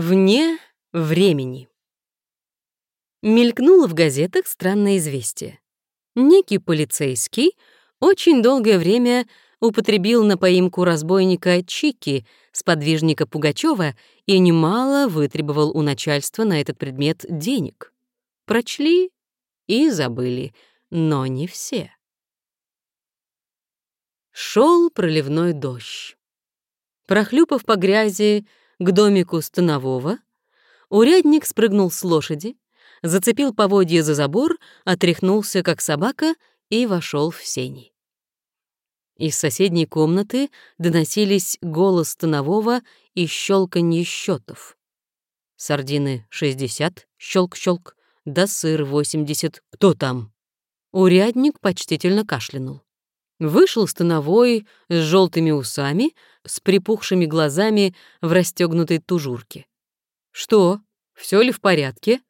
Вне времени. Мелькнуло в газетах странное известие. Некий полицейский очень долгое время употребил на поимку разбойника Чики, сподвижника Пугачева, и немало вытребовал у начальства на этот предмет денег. Прочли и забыли, но не все. Шел проливной дождь. Прохлюпав по грязи к домику станового, урядник спрыгнул с лошади, зацепил поводья за забор, отряхнулся, как собака, и вошел в сени. Из соседней комнаты доносились голос станового и щелканье счетов. Сардины — 60, щелк-щелк, да сыр — 80. Кто там? Урядник почтительно кашлянул. Вышел становой с желтыми усами, с припухшими глазами в расстегнутой тужурке. «Что, все ли в порядке?»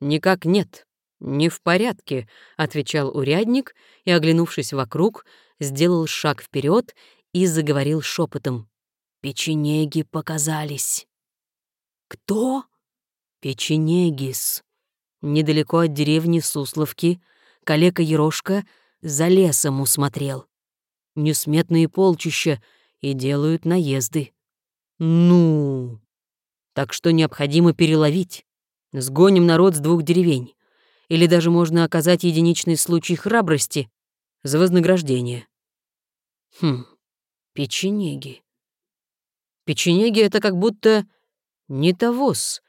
«Никак нет, не в порядке», — отвечал урядник и, оглянувшись вокруг, сделал шаг вперед и заговорил шепотом. «Печенеги показались». «Кто?» «Печенегис. Недалеко от деревни Сусловки калека Ерошка за лесом усмотрел. Несметные полчища и делают наезды. Ну, так что необходимо переловить. Сгоним народ с двух деревень. Или даже можно оказать единичный случай храбрости за вознаграждение. Хм, печенеги. Печенеги — это как будто не тавос.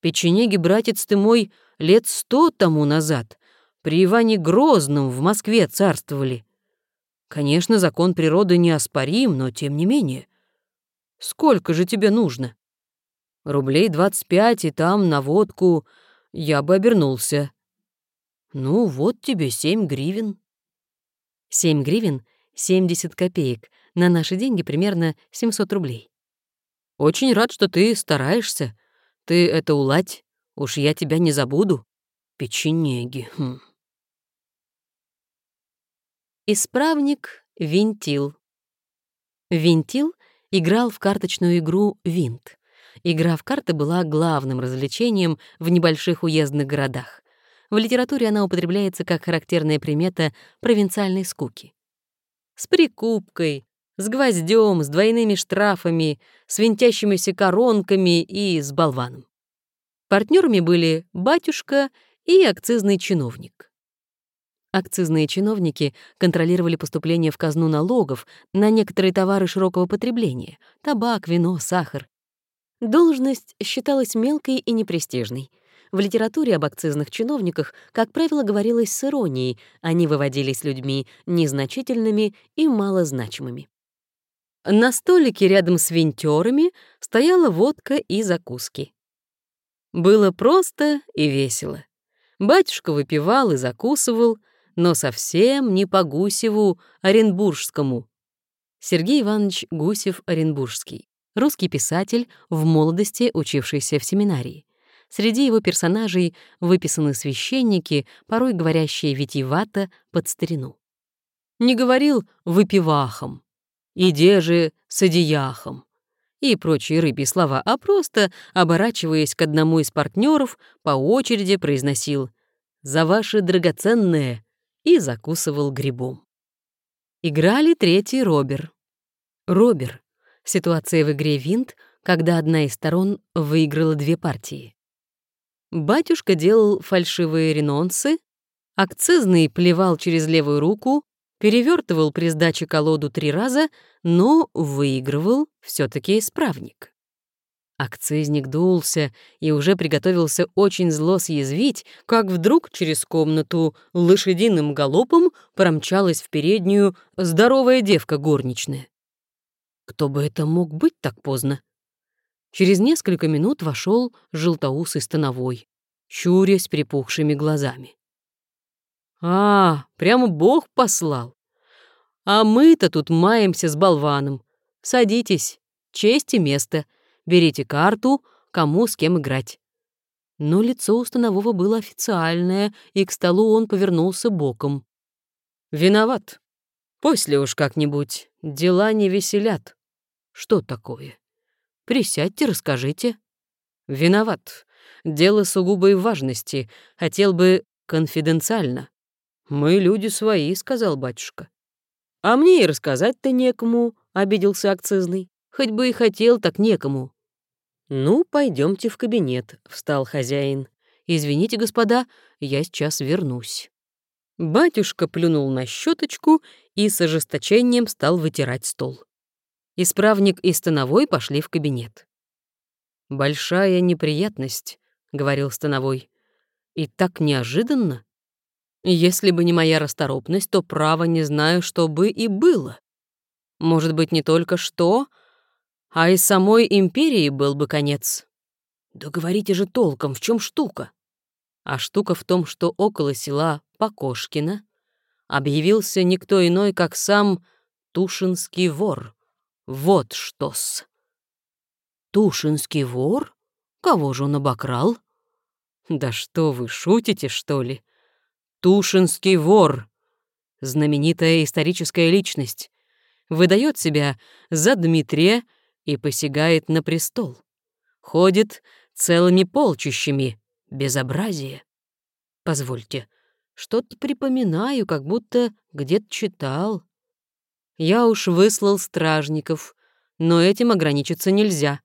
Печенеги, братец ты мой, лет сто тому назад при Иване Грозном в Москве царствовали. Конечно, закон природы неоспорим, но тем не менее. Сколько же тебе нужно? Рублей двадцать пять, и там на водку я бы обернулся. Ну, вот тебе семь гривен. Семь гривен — семьдесят копеек. На наши деньги примерно семьсот рублей. Очень рад, что ты стараешься. Ты это уладь. Уж я тебя не забуду. Печенеги. Хм. Исправник Винтил. Винтил играл в карточную игру «Винт». Игра в карты была главным развлечением в небольших уездных городах. В литературе она употребляется как характерная примета провинциальной скуки. С прикупкой, с гвоздем, с двойными штрафами, с винтящимися коронками и с болваном. Партнерами были батюшка и акцизный чиновник. Акцизные чиновники контролировали поступление в казну налогов на некоторые товары широкого потребления — табак, вино, сахар. Должность считалась мелкой и непрестижной. В литературе об акцизных чиновниках, как правило, говорилось с иронией, они выводились людьми незначительными и малозначимыми. На столике рядом с винтёрами стояла водка и закуски. Было просто и весело. Батюшка выпивал и закусывал — но совсем не по Гусеву Оренбургскому. Сергей Иванович Гусев-Оренбургский, русский писатель, в молодости учившийся в семинарии. Среди его персонажей выписаны священники, порой говорящие витиевато под старину. Не говорил «выпивахом», «иде же с одеяхом» и прочие рыбьи слова, а просто, оборачиваясь к одному из партнеров, по очереди произносил «За ваше драгоценное и закусывал грибом. Играли третий Робер. Робер — ситуация в игре «Винт», когда одна из сторон выиграла две партии. Батюшка делал фальшивые ренонсы, акцизный плевал через левую руку, перевертывал при сдаче колоду три раза, но выигрывал все таки исправник. Акцизник дулся и уже приготовился очень зло съязвить, как вдруг через комнату лошадиным галопом промчалась в переднюю здоровая девка горничная. Кто бы это мог быть так поздно? Через несколько минут вошел желтоусый становой, щурясь припухшими глазами. «А, прямо Бог послал! А мы-то тут маемся с болваном. Садитесь, честь и место», берите карту, кому с кем играть. Но лицо у Станового было официальное, и к столу он повернулся боком. «Виноват. После уж как-нибудь. Дела не веселят. Что такое? Присядьте, расскажите». «Виноват. Дело сугубой важности. Хотел бы конфиденциально». «Мы люди свои», — сказал батюшка. «А мне и рассказать-то некому», — обиделся акцизный. «Хоть бы и хотел, так некому». «Ну, пойдемте в кабинет», — встал хозяин. «Извините, господа, я сейчас вернусь». Батюшка плюнул на щеточку и с ожесточением стал вытирать стол. Исправник и Становой пошли в кабинет. «Большая неприятность», — говорил Становой. «И так неожиданно. Если бы не моя расторопность, то право не знаю, что бы и было. Может быть, не только что, а и самой империи был бы конец. Да говорите же толком, в чем штука? А штука в том, что около села Покошкина объявился никто иной, как сам Тушинский вор. Вот что-с. Тушинский вор? Кого же он обокрал? Да что вы, шутите, что ли? Тушинский вор. Знаменитая историческая личность. Выдает себя за Дмитрия и посягает на престол. Ходит целыми полчищами. Безобразие. Позвольте, что-то припоминаю, как будто где-то читал. Я уж выслал стражников, но этим ограничиться нельзя.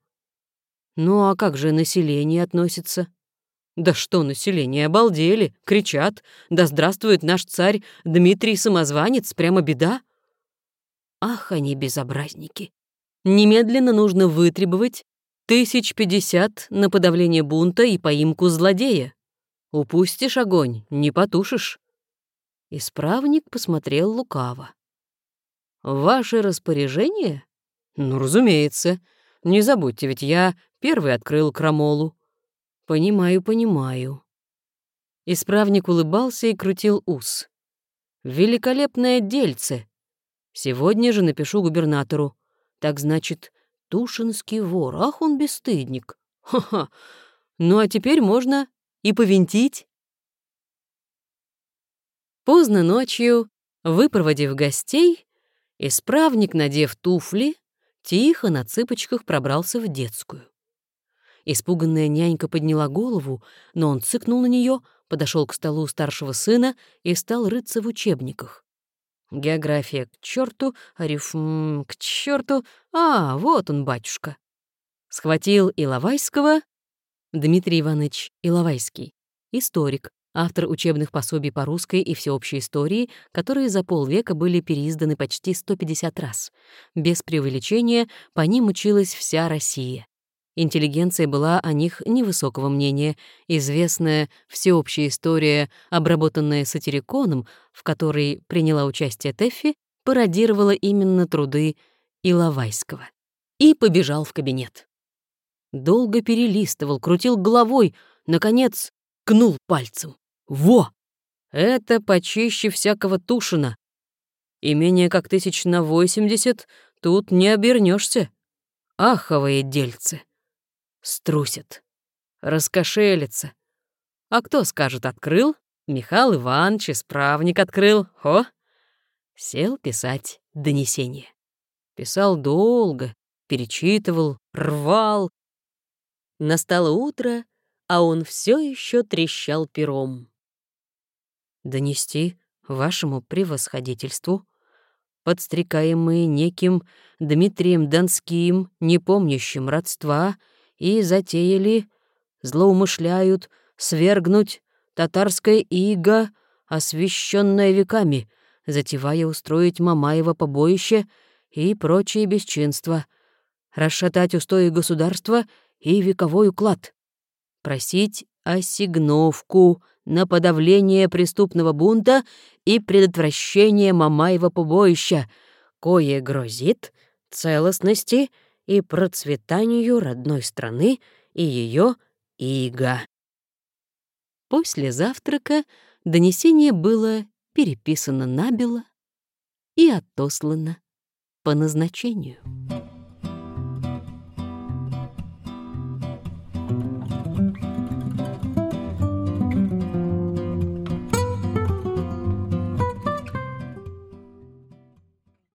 Ну а как же население относится? Да что население, обалдели, кричат. Да здравствует наш царь Дмитрий Самозванец, прямо беда. Ах, они безобразники. Немедленно нужно вытребовать тысяч пятьдесят на подавление бунта и поимку злодея. Упустишь огонь, не потушишь. Исправник посмотрел лукаво. «Ваше распоряжение?» «Ну, разумеется. Не забудьте, ведь я первый открыл крамолу. «Понимаю, понимаю». Исправник улыбался и крутил ус. «Великолепное дельце. Сегодня же напишу губернатору. Так значит, Тушинский вор. Ах, он бесстыдник. Ха-ха. Ну а теперь можно и повинтить». Поздно ночью, выпроводив гостей, исправник, надев туфли, тихо на цыпочках пробрался в детскую. Испуганная нянька подняла голову, но он цыкнул на нее, подошел к столу старшего сына и стал рыться в учебниках. География к черту, арифм к черту. А, вот он, батюшка. Схватил Иловайского Дмитрий Иванович Иловайский, историк, автор учебных пособий по русской и всеобщей истории, которые за полвека были переизданы почти 150 раз. Без преувеличения по ним училась вся Россия. Интеллигенция была о них невысокого мнения. Известная всеобщая история, обработанная сатириконом, в которой приняла участие Теффи, пародировала именно труды Иловайского. И побежал в кабинет. Долго перелистывал, крутил головой, наконец, кнул пальцем. Во! Это почище всякого Тушина. И менее как тысяч на восемьдесят тут не обернешься. Аховые дельцы струсит, раскошелится. А кто скажет «открыл»? Михаил Иванович, исправник открыл. О! Сел писать донесение. Писал долго, перечитывал, рвал. Настало утро, а он все еще трещал пером. «Донести вашему превосходительству, подстрекаемые неким Дмитрием Донским, не помнящим родства, и затеяли, злоумышляют, свергнуть татарское иго, освященное веками, затевая устроить Мамаева побоище и прочие бесчинства, расшатать устои государства и вековой уклад, просить осигновку на подавление преступного бунта и предотвращение Мамаева побоища, кое грозит целостности и процветанию родной страны и ее иго. После завтрака донесение было переписано набело и отослано по назначению.